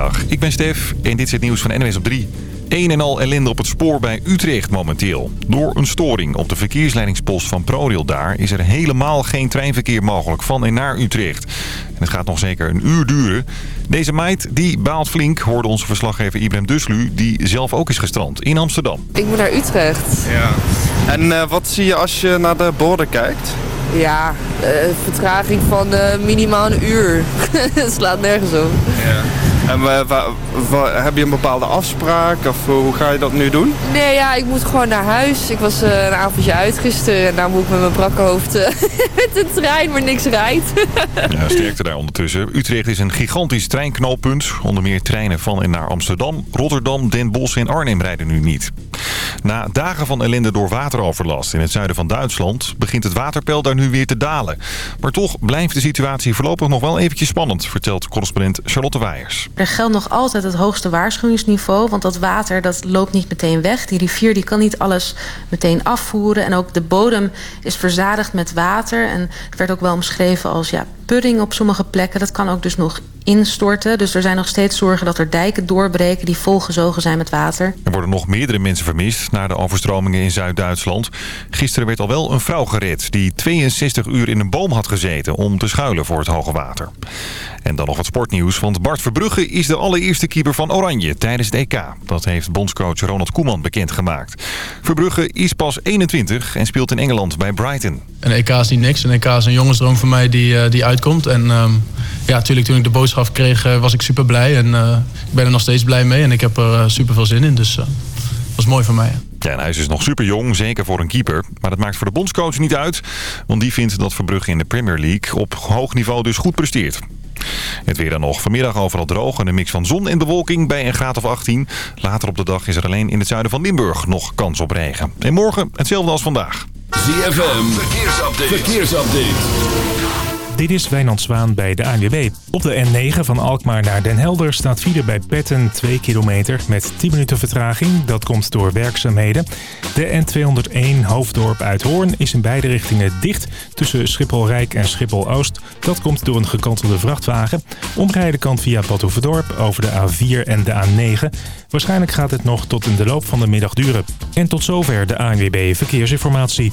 Goedemiddag, ik ben Stef en dit is het nieuws van NWS op 3. Een en al ellende op het spoor bij Utrecht momenteel. Door een storing op de verkeersleidingspost van ProRail daar... is er helemaal geen treinverkeer mogelijk van en naar Utrecht. En het gaat nog zeker een uur duren. Deze meid die baalt flink, hoorde onze verslaggever Ibrahim Duslu... die zelf ook is gestrand in Amsterdam. Ik moet naar Utrecht. Ja. En uh, wat zie je als je naar de borden kijkt? Ja, uh, vertraging van uh, minimaal een uur. Het slaat nergens op. Ja. En heb je een bepaalde afspraak of hoe ga je dat nu doen? Nee, ja, ik moet gewoon naar huis. Ik was uh, een avondje uit gisteren en daar moet ik met mijn brakke hoofd uh, met de trein, maar niks rijdt. ja, sterkte daar ondertussen. Utrecht is een gigantisch treinknalpunt. Onder meer treinen van en naar Amsterdam, Rotterdam, Den Bosch en Arnhem rijden nu niet. Na dagen van ellende door wateroverlast in het zuiden van Duitsland... begint het waterpeil daar nu weer te dalen. Maar toch blijft de situatie voorlopig nog wel eventjes spannend... vertelt correspondent Charlotte Weijers. Er geldt nog altijd het hoogste waarschuwingsniveau... want dat water dat loopt niet meteen weg. Die rivier die kan niet alles meteen afvoeren. En ook de bodem is verzadigd met water. En het werd ook wel omschreven als ja, pudding op sommige plekken. Dat kan ook dus nog instorten. Dus er zijn nog steeds zorgen dat er dijken doorbreken... die volgezogen zijn met water. Er worden nog meerdere mensen vermist na de overstromingen in Zuid-Duitsland. Gisteren werd al wel een vrouw gered... die 62 uur in een boom had gezeten om te schuilen voor het hoge water. En dan nog wat sportnieuws, want Bart Verbrugge is de allereerste keeper van Oranje tijdens het EK. Dat heeft bondscoach Ronald Koeman bekendgemaakt. Verbrugge is pas 21 en speelt in Engeland bij Brighton. Een EK is niet niks. Een EK is een jongensdroom voor mij die, die uitkomt. En um, ja, natuurlijk toen ik de boodschap kreeg was ik super blij. En uh, ik ben er nog steeds blij mee en ik heb er super veel zin in. Dus uh, dat was mooi voor mij. Ja, en hij is dus nog super jong, zeker voor een keeper. Maar dat maakt voor de bondscoach niet uit. Want die vindt dat Verbrugge in de Premier League op hoog niveau dus goed presteert. Het weer dan nog. Vanmiddag overal droog en een mix van zon en bewolking bij een graad of 18. Later op de dag is er alleen in het zuiden van Limburg nog kans op regen. En morgen hetzelfde als vandaag. ZFM, verkeersupdate. verkeersupdate. Dit is Wijnand Zwaan bij de ANWB. Op de N9 van Alkmaar naar Den Helder staat file bij Petten 2 kilometer met 10 minuten vertraging. Dat komt door werkzaamheden. De N201 Hoofddorp uit Hoorn is in beide richtingen dicht tussen Schiphol-Rijk en Schiphol-Oost. Dat komt door een gekantelde vrachtwagen. Omrijden kan via Badhoevedorp over de A4 en de A9. Waarschijnlijk gaat het nog tot in de loop van de middag duren. En tot zover de ANWB Verkeersinformatie.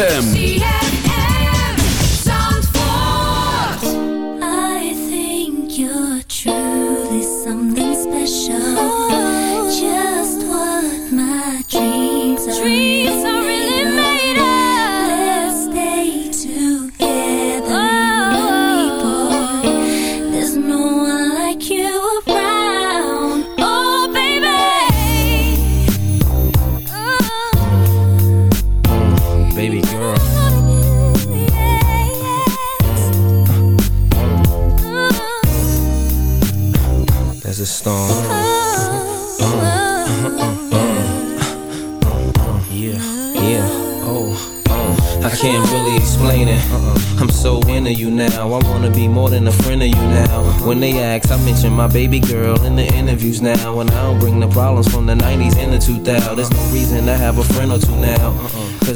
ZFM.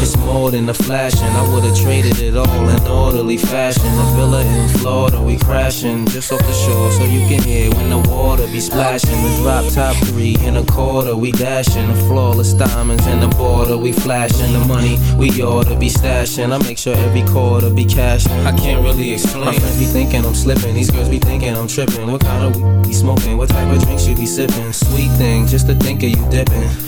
It's more than a flash, and I would've traded it all in orderly fashion. A villa in Florida, we crashing just off the be splashing. The drop top three in a quarter, we dashing. The flawless diamonds in the border, we flashing. The money we oughta be stashing. I make sure every quarter be cash. I can't really explain. My friends be thinking I'm slipping, these girls be thinking I'm tripping. What kind of weed be smoking? What type of drinks you be sipping? Sweet thing, just to think of you dipping.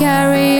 carry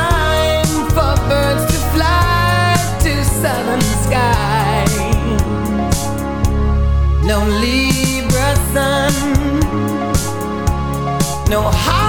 know how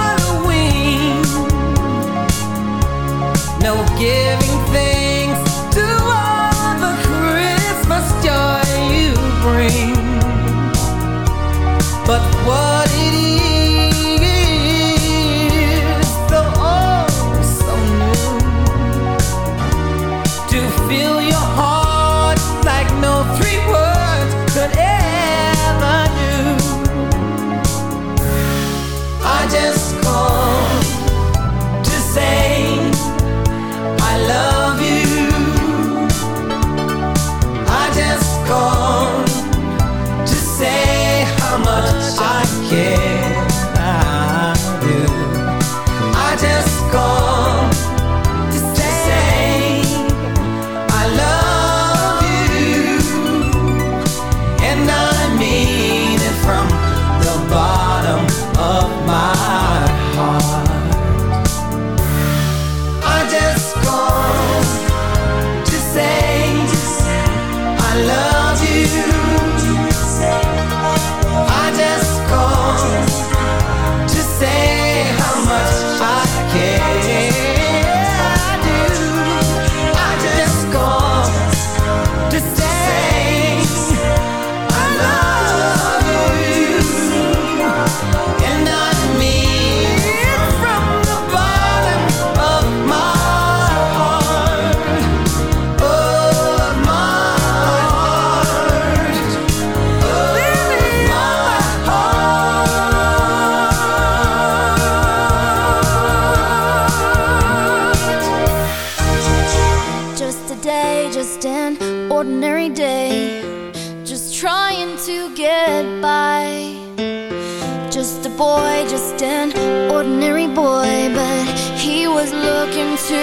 to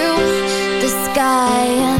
the sky.